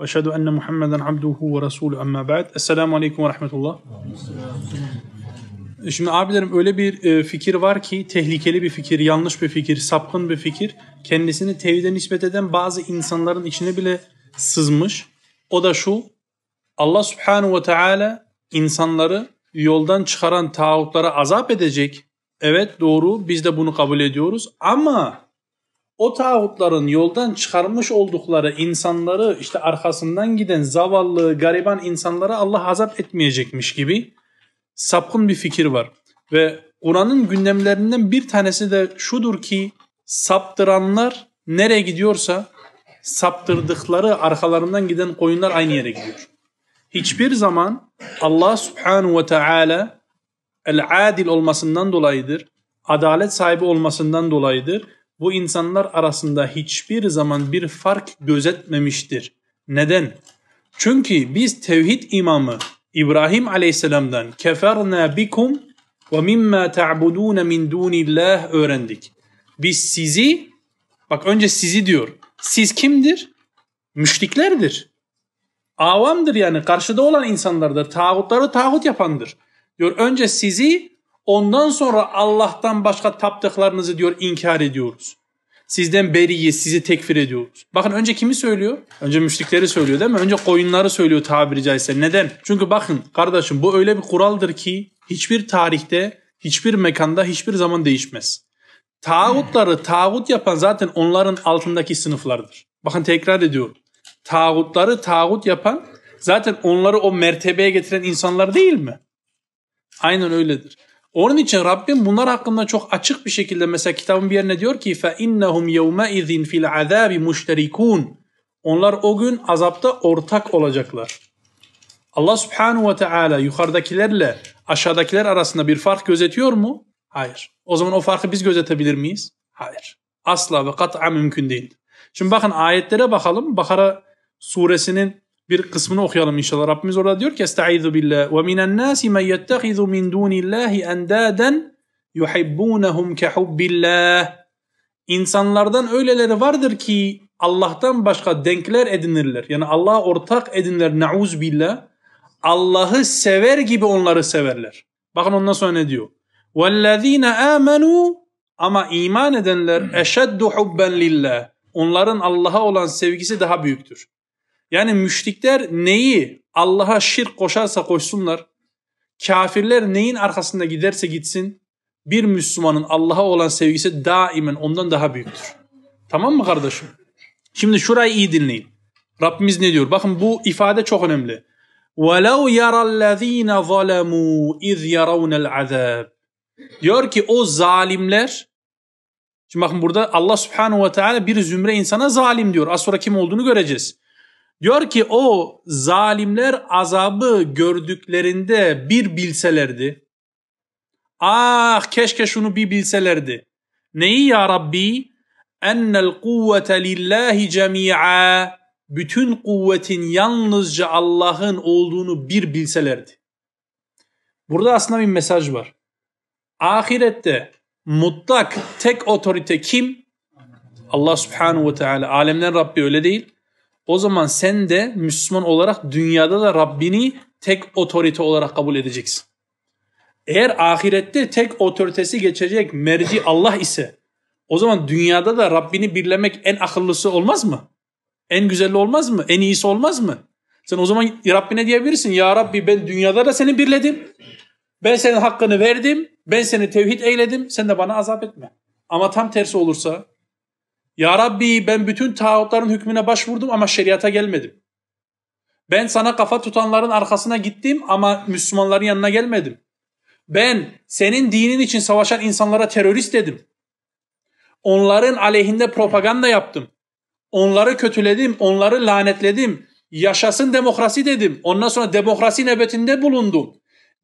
Ve eşhedü enne Muhammeden abduhu ve resulü amma ba'd. Esselamu aleyküm ve rahmetullah. Şimdi abilerim öyle bir e, fikir var ki tehlikeli bir fikir, yanlış bir fikir, sapkın bir fikir. Kendisini tevhide nispet eden bazı insanların içine bile sızmış. O da şu, Allah subhanahu ve teala insanları yoldan çıkaran tağutlara azap edecek. Evet doğru biz de bunu kabul ediyoruz ama o tağutların yoldan çıkarmış oldukları insanları işte arkasından giden zavallı, gariban insanlara Allah azap etmeyecekmiş gibi sapkın bir fikir var. Ve Kur'an'ın gündemlerinden bir tanesi de şudur ki saptıranlar nereye gidiyorsa saptırdıkları arkalarından giden koyunlar aynı yere gidiyor. Hiçbir zaman Allah subhanahu ve teala el-adil olmasından dolayıdır, adalet sahibi olmasından dolayıdır. Bu insanlar arasında hiçbir zaman bir fark gözetmemiştir. Neden? Çünkü biz tevhid imamı İbrahim Aleyhisselam'dan keferna bikum ve mimma ta'budun min dunillah öğrendik. Biz sizi bak önce sizi diyor. Siz kimdir? Müşriklerdir. Avamdır yani karşıda olan insanlardır. Tağutları tağut yapandır. Diyor önce sizi ondan sonra Allah'tan başka taptıklarınızı diyor inkar ediyoruz. Sizden beriyiz, sizi tekfir ediyoruz. Bakın önce kimi söylüyor? Önce müşrikleri söylüyor değil mi? Önce koyunları söylüyor tabiri caizse. Neden? Çünkü bakın kardeşim bu öyle bir kuraldır ki hiçbir tarihte, hiçbir mekanda, hiçbir zaman değişmez. Tağutları tağut yapan zaten onların altındaki sınıflardır. Bakın tekrar ediyorum. Tağutları tağut yapan zaten onları o mertebeye getiren insanlar değil mi? Aynen öyledir. Onun için Rabbim bunlar hakkında çok açık bir şekilde mesela kitabın bir yerine diyor ki فَاِنَّهُمْ يَوْمَئِذٍ فِي الْعَذَابِ مُشْتَرِكُونَ Onlar o gün azapta ortak olacaklar. Allah subhanahu ve teala yukarıdakilerle aşağıdakiler arasında bir fark gözetiyor mu? Hayır. O zaman o farkı biz gözetebilir miyiz? Hayır. Asla ve kat'a mümkün değil. Şimdi bakın ayetlere bakalım. Bakara suresinin bir kısmını okuyalım inşallah. Rabbimiz orada diyor ki Estaizu billah ve minen nasi men yettehizu min dunillahi endaden yuhibbunahum kehubbillah İnsanlardan öyleleri vardır ki Allah'tan başka denkler edinirler. Yani Allah'a ortak edinirler. Nauz billah. Allah'ı sever gibi onları severler. Bakın ondan sonra ne diyor? وَالَّذ۪ينَ آمَنُوا Ama iman edenler eşeddu hubben lillah. Onların Allah'a olan sevgisi daha büyüktür. Yani müşrikler neyi Allah'a şirk koşarsa koşsunlar, kafirler neyin arkasında giderse gitsin, bir Müslümanın Allah'a olan sevgisi daimen ondan daha büyüktür. Tamam mı kardeşim? Şimdi şurayı iyi dinleyin. Rabbimiz ne diyor? Bakın bu ifade çok önemli. وَلَوْ يَرَى الَّذ۪ينَ ظَلَمُوا اِذْ يَرَوْنَ الْعَذَابِ Diyor ki o zalimler, şimdi bakın burada Allah subhanahu ve teala bir zümre insana zalim diyor. Az sonra kim olduğunu göreceğiz. Diyor ki o zalimler azabı gördüklerinde bir bilselerdi. Ah keşke şunu bir bilselerdi. Neyi ya Rabbi? Ennel kuvvete lillahi cemi'a. Bütün kuvvetin yalnızca Allah'ın olduğunu bir bilselerdi. Burada aslında bir mesaj var. Ahirette mutlak tek otorite kim? Allah subhanahu ve teala. Alemden Rabbi öyle değil. O zaman sen de Müslüman olarak dünyada da Rabbini tek otorite olarak kabul edeceksin. Eğer ahirette tek otoritesi geçecek merci Allah ise o zaman dünyada da Rabbini birlemek en akıllısı olmaz mı? En güzeli olmaz mı? En iyisi olmaz mı? Sen o zaman Rabbine diyebilirsin. Ya Rabbi ben dünyada da seni birledim. Ben senin hakkını verdim. Ben seni tevhid eyledim. Sen de bana azap etme. Ama tam tersi olursa ya Rabbi ben bütün tağutların hükmüne başvurdum ama şeriata gelmedim. Ben sana kafa tutanların arkasına gittim ama Müslümanların yanına gelmedim. Ben senin dinin için savaşan insanlara terörist dedim. Onların aleyhinde propaganda yaptım. Onları kötüledim, onları lanetledim. Yaşasın demokrasi dedim. Ondan sonra demokrasi nöbetinde bulundum.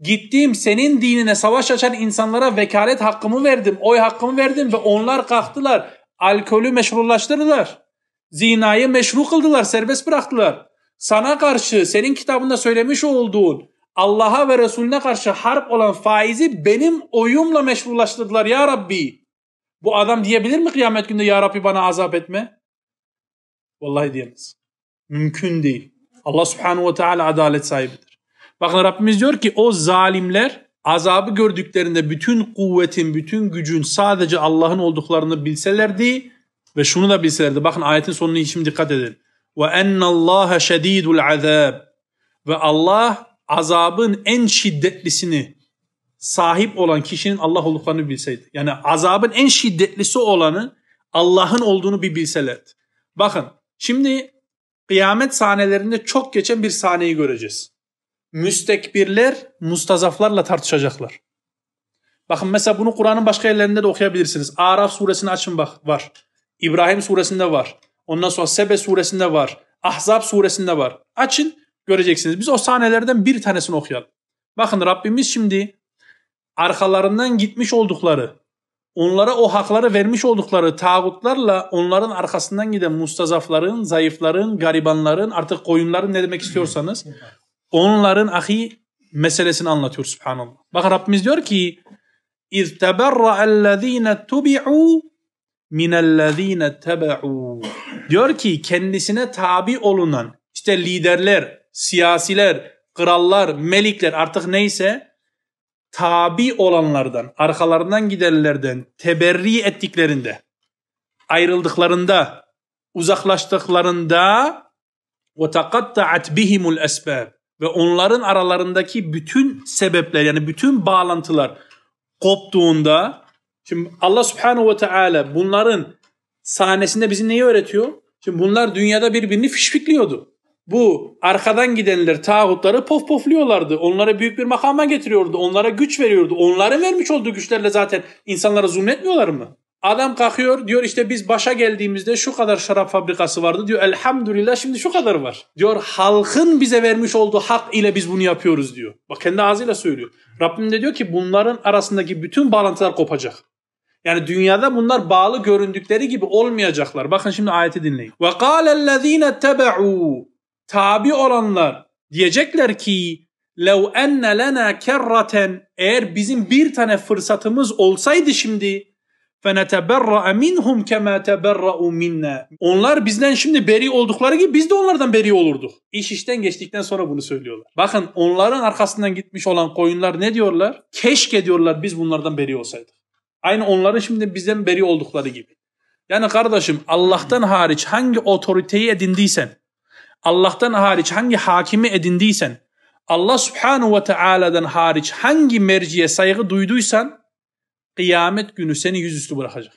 Gittim senin dinine savaş açan insanlara vekalet hakkımı verdim. Oy hakkımı verdim ve onlar kalktılar. Alkolü meşrulaştırdılar. Zinayı meşru kıldılar, serbest bıraktılar. Sana karşı senin kitabında söylemiş olduğun Allah'a ve Resulüne karşı harp olan faizi benim oyumla meşrulaştırdılar ya Rabbi. Bu adam diyebilir mi kıyamet günde ya Rabbi bana azap etme? Vallahi diyemez. Mümkün değil. Allah subhanahu ve teala adalet sahibidir. Bakın Rabbimiz diyor ki o zalimler azabı gördüklerinde bütün kuvvetin, bütün gücün sadece Allah'ın olduklarını bilselerdi ve şunu da bilselerdi. Bakın ayetin sonunu şimdi dikkat edin. Ve ennallaha şedidul azab. Ve Allah azabın en şiddetlisini sahip olan kişinin Allah olduklarını bilseydi. Yani azabın en şiddetlisi olanı Allah'ın olduğunu bir bilselerdi. Bakın şimdi kıyamet sahnelerinde çok geçen bir sahneyi göreceğiz. Müstekbirler mustazaflarla tartışacaklar. Bakın mesela bunu Kur'an'ın başka yerlerinde de okuyabilirsiniz. Araf suresini açın bak var. İbrahim suresinde var. Ondan sonra Sebe suresinde var. Ahzab suresinde var. Açın göreceksiniz. Biz o sahnelerden bir tanesini okuyalım. Bakın Rabbimiz şimdi arkalarından gitmiş oldukları, onlara o hakları vermiş oldukları tağutlarla onların arkasından giden mustazafların, zayıfların, garibanların, artık koyunların ne demek istiyorsanız onların ahi meselesini anlatıyor subhanallah. Bakın Rabbimiz diyor ki اِذْ تَبَرَّأَ الَّذ۪ينَ تُبِعُوا مِنَ الَّذ۪ينَ تَبَعُوا Diyor ki kendisine tabi olunan işte liderler, siyasiler, krallar, melikler artık neyse tabi olanlardan, arkalarından gidenlerden teberri ettiklerinde, ayrıldıklarında, uzaklaştıklarında ve taqatta'at bihimul esbab ve onların aralarındaki bütün sebepler yani bütün bağlantılar koptuğunda şimdi Allah Subhanahu ve Teala bunların sahnesinde bizi neyi öğretiyor? Şimdi bunlar dünyada birbirini fişfikliyordu. Bu arkadan gidenler tağutları pof pofluyorlardı. Onlara büyük bir makama getiriyordu. Onlara güç veriyordu. Onların vermiş olduğu güçlerle zaten insanlara zulmetmiyorlar mı? Adam kalkıyor diyor işte biz başa geldiğimizde şu kadar şarap fabrikası vardı diyor. Elhamdülillah şimdi şu kadar var. Diyor halkın bize vermiş olduğu hak ile biz bunu yapıyoruz diyor. Bak kendi ağzıyla söylüyor. Rabbim de diyor ki bunların arasındaki bütün bağlantılar kopacak. Yani dünyada bunlar bağlı göründükleri gibi olmayacaklar. Bakın şimdi ayeti dinleyin. Ve kâlellezîne tebe'û tabi olanlar diyecekler ki lev enne lena kerraten eğer bizim bir tane fırsatımız olsaydı şimdi feneteberra minhum kema teberra'u minna. Onlar bizden şimdi beri oldukları gibi biz de onlardan beri olurduk. İş işten geçtikten sonra bunu söylüyorlar. Bakın onların arkasından gitmiş olan koyunlar ne diyorlar? Keşke diyorlar biz bunlardan beri olsaydık. Aynı onların şimdi bizden beri oldukları gibi. Yani kardeşim Allah'tan hariç hangi otoriteyi edindiysen, Allah'tan hariç hangi hakimi edindiysen, Allah subhanahu ve teala'dan hariç hangi merciye saygı duyduysan, kıyamet günü seni yüzüstü bırakacak.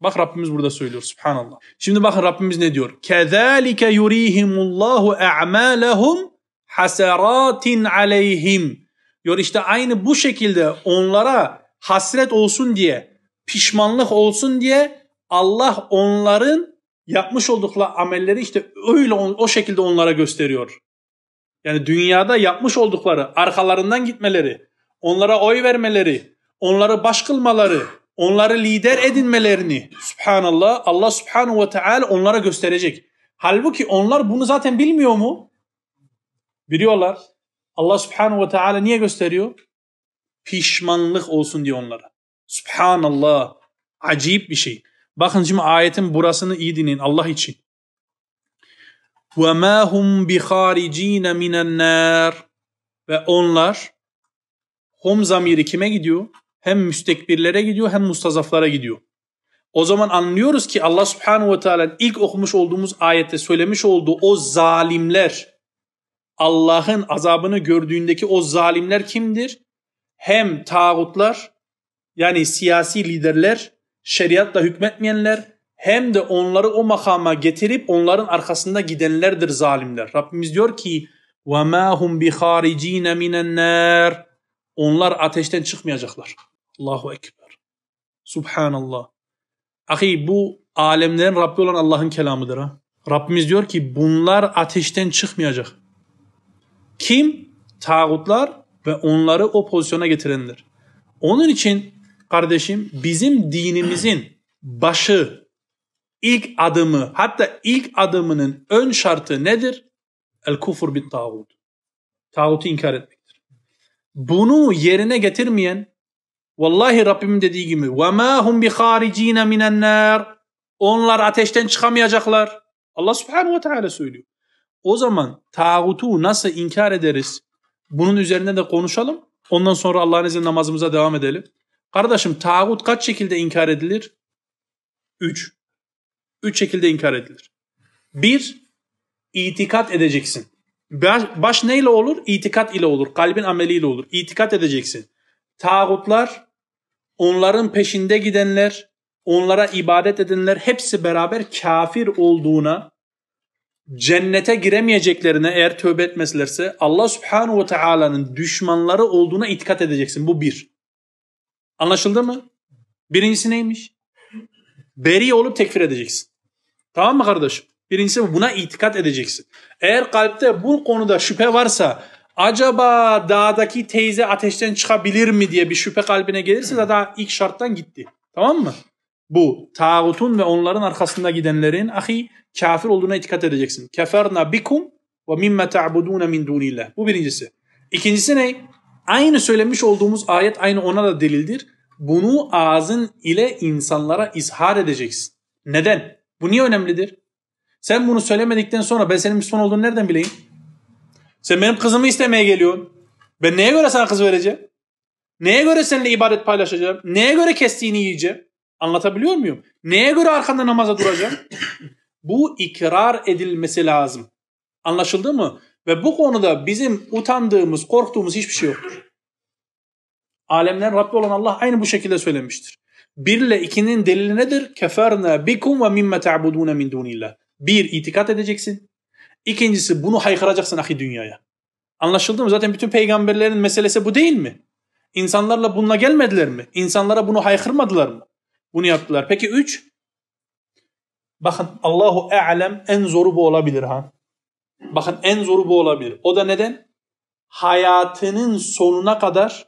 Bak Rabbimiz burada söylüyor subhanallah. Şimdi bakın Rabbimiz ne diyor? كَذَٰلِكَ يُرِيهِمُ اللّٰهُ اَعْمَالَهُمْ hasaratin aleyhim. Diyor işte aynı bu şekilde onlara hasret olsun diye, pişmanlık olsun diye Allah onların yapmış oldukları amelleri işte öyle o şekilde onlara gösteriyor. Yani dünyada yapmış oldukları, arkalarından gitmeleri, onlara oy vermeleri, onları baş kılmaları, onları lider edinmelerini subhanallah Allah subhanahu ve teala onlara gösterecek. Halbuki onlar bunu zaten bilmiyor mu? Biliyorlar. Allah subhanahu ve teala niye gösteriyor? Pişmanlık olsun diye onlara. Subhanallah. Acayip bir şey. Bakın şimdi ayetin burasını iyi dinleyin Allah için. وَمَا هُمْ بِخَارِج۪ينَ مِنَ النَّارِ Ve onlar hum zamiri kime gidiyor? Hem müstekbirlere gidiyor hem mustazaflara gidiyor. O zaman anlıyoruz ki Allah subhanahu ve teala ilk okumuş olduğumuz ayette söylemiş olduğu o zalimler Allah'ın azabını gördüğündeki o zalimler kimdir? Hem tağutlar yani siyasi liderler şeriatla hükmetmeyenler hem de onları o makama getirip onların arkasında gidenlerdir zalimler. Rabbimiz diyor ki وَمَا هُمْ بِخَارِج۪ينَ مِنَ النَّارِ onlar ateşten çıkmayacaklar. Allahu Ekber. Subhanallah. Ahi bu alemlerin Rabbi olan Allah'ın kelamıdır ha. Rabbimiz diyor ki bunlar ateşten çıkmayacak. Kim? Tağutlar ve onları o pozisyona getirenler. Onun için kardeşim bizim dinimizin başı, ilk adımı hatta ilk adımının ön şartı nedir? El kufur bit tağut. Tağutu inkar etmektir Bunu yerine getirmeyen vallahi Rabbimin dediği gibi وَمَا هُمْ بِخَارِج۪ينَ مِنَ النَّارِ Onlar ateşten çıkamayacaklar. Allah subhanahu ve teala söylüyor. O zaman tağutu nasıl inkar ederiz? Bunun üzerine de konuşalım. Ondan sonra Allah'ın izniyle namazımıza devam edelim. Kardeşim tağut kaç şekilde inkar edilir? Üç. Üç şekilde inkar edilir. Bir, itikat edeceksin. Baş, baş neyle olur? İtikat ile olur. Kalbin ameliyle olur. İtikat edeceksin. Tağutlar, onların peşinde gidenler, onlara ibadet edenler hepsi beraber kafir olduğuna, cennete giremeyeceklerine eğer tövbe etmezlerse Allah subhanahu ve teala'nın düşmanları olduğuna itikat edeceksin. Bu bir. Anlaşıldı mı? Birincisi neymiş? Beri olup tekfir edeceksin. Tamam mı kardeşim? Birincisi buna itikat edeceksin. Eğer kalpte bu konuda şüphe varsa acaba dağdaki teyze ateşten çıkabilir mi diye bir şüphe kalbine gelirse de daha ilk şarttan gitti. Tamam mı? Bu tağutun ve onların arkasında gidenlerin ahi kafir olduğuna itikat edeceksin. Keferna bikum ve mimme ta'budun min dunillah. Bu birincisi. İkincisi ne? Aynı söylemiş olduğumuz ayet aynı ona da delildir. Bunu ağzın ile insanlara izhar edeceksin. Neden? Bu niye önemlidir? Sen bunu söylemedikten sonra ben senin Müslüman olduğunu nereden bileyim? Sen benim kızımı istemeye geliyorsun. Ben neye göre sana kız vereceğim? Neye göre seninle ibadet paylaşacağım? Neye göre kestiğini yiyeceğim? Anlatabiliyor muyum? Neye göre arkanda namaza duracağım? bu ikrar edilmesi lazım. Anlaşıldı mı? Ve bu konuda bizim utandığımız, korktuğumuz hiçbir şey yoktur. Alemler Rabbi olan Allah aynı bu şekilde söylemiştir. Bir ile ikinin delili nedir? Keferna bikum ve mimme ta'budun min dunillah. Bir, itikat edeceksin. İkincisi bunu haykıracaksın ahi dünyaya. Anlaşıldı mı? Zaten bütün peygamberlerin meselesi bu değil mi? İnsanlarla bununla gelmediler mi? İnsanlara bunu haykırmadılar mı? Bunu yaptılar. Peki üç, bakın Allahu E'lem en zoru bu olabilir ha. Bakın en zoru bu olabilir. O da neden? Hayatının sonuna kadar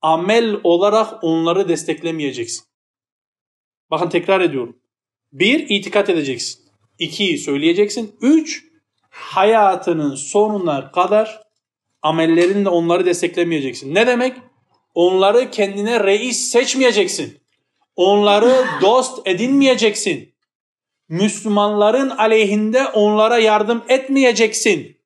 amel olarak onları desteklemeyeceksin. Bakın tekrar ediyorum. Bir, itikat edeceksin. İki, söyleyeceksin. Üç, hayatının sonuna kadar amellerinle onları desteklemeyeceksin. Ne demek? Onları kendine reis seçmeyeceksin. Onları dost edinmeyeceksin. Müslümanların aleyhinde onlara yardım etmeyeceksin.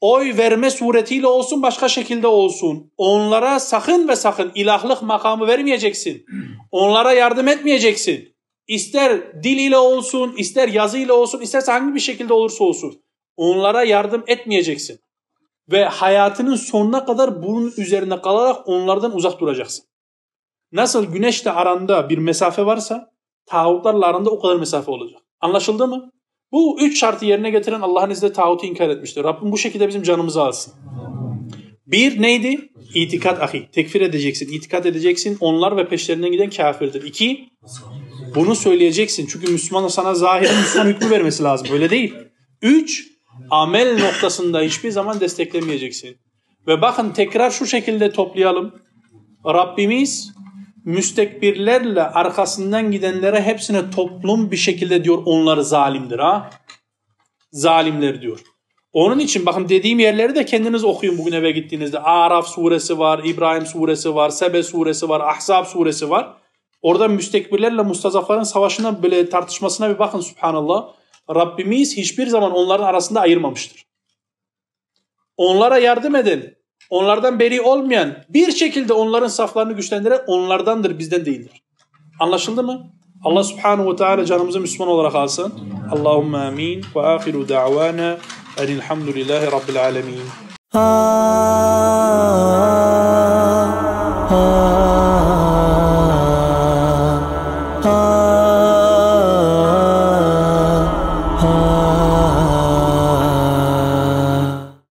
Oy verme suretiyle olsun başka şekilde olsun. Onlara sakın ve sakın ilahlık makamı vermeyeceksin. Onlara yardım etmeyeceksin. İster dil ile olsun, ister yazı ile olsun, isterse hangi bir şekilde olursa olsun. Onlara yardım etmeyeceksin. Ve hayatının sonuna kadar bunun üzerine kalarak onlardan uzak duracaksın. Nasıl güneşle aranda bir mesafe varsa tağutlarla aranda o kadar mesafe olacak. Anlaşıldı mı? Bu üç şartı yerine getiren Allah'ın izniyle tağutu inkar etmiştir. Rabbim bu şekilde bizim canımızı alsın. Bir neydi? İtikat ahi. Tekfir edeceksin, itikat edeceksin. Onlar ve peşlerinden giden kafirdir. İki, bunu söyleyeceksin. Çünkü Müslüman sana zahiren Müslüman hükmü vermesi lazım. Öyle değil. Üç, amel noktasında hiçbir zaman desteklemeyeceksin. Ve bakın tekrar şu şekilde toplayalım. Rabbimiz müstekbirlerle arkasından gidenlere hepsine toplum bir şekilde diyor onları zalimdir ha. Zalimler diyor. Onun için bakın dediğim yerleri de kendiniz okuyun bugün eve gittiğinizde. Araf suresi var, İbrahim suresi var, Sebe suresi var, Ahzab suresi var. Orada müstekbirlerle mustazafların savaşına böyle tartışmasına bir bakın subhanallah. Rabbimiz hiçbir zaman onların arasında ayırmamıştır. Onlara yardım edin. Onlardan beri olmayan bir şekilde onların saflarını güçlendiren onlardandır bizden değildir. Anlaşıldı mı? Allah subhanahu ve teala canımızı Müslüman olarak alsın. Allahümme amin ve ahiru da'vana enilhamdülillahi rabbil alemin.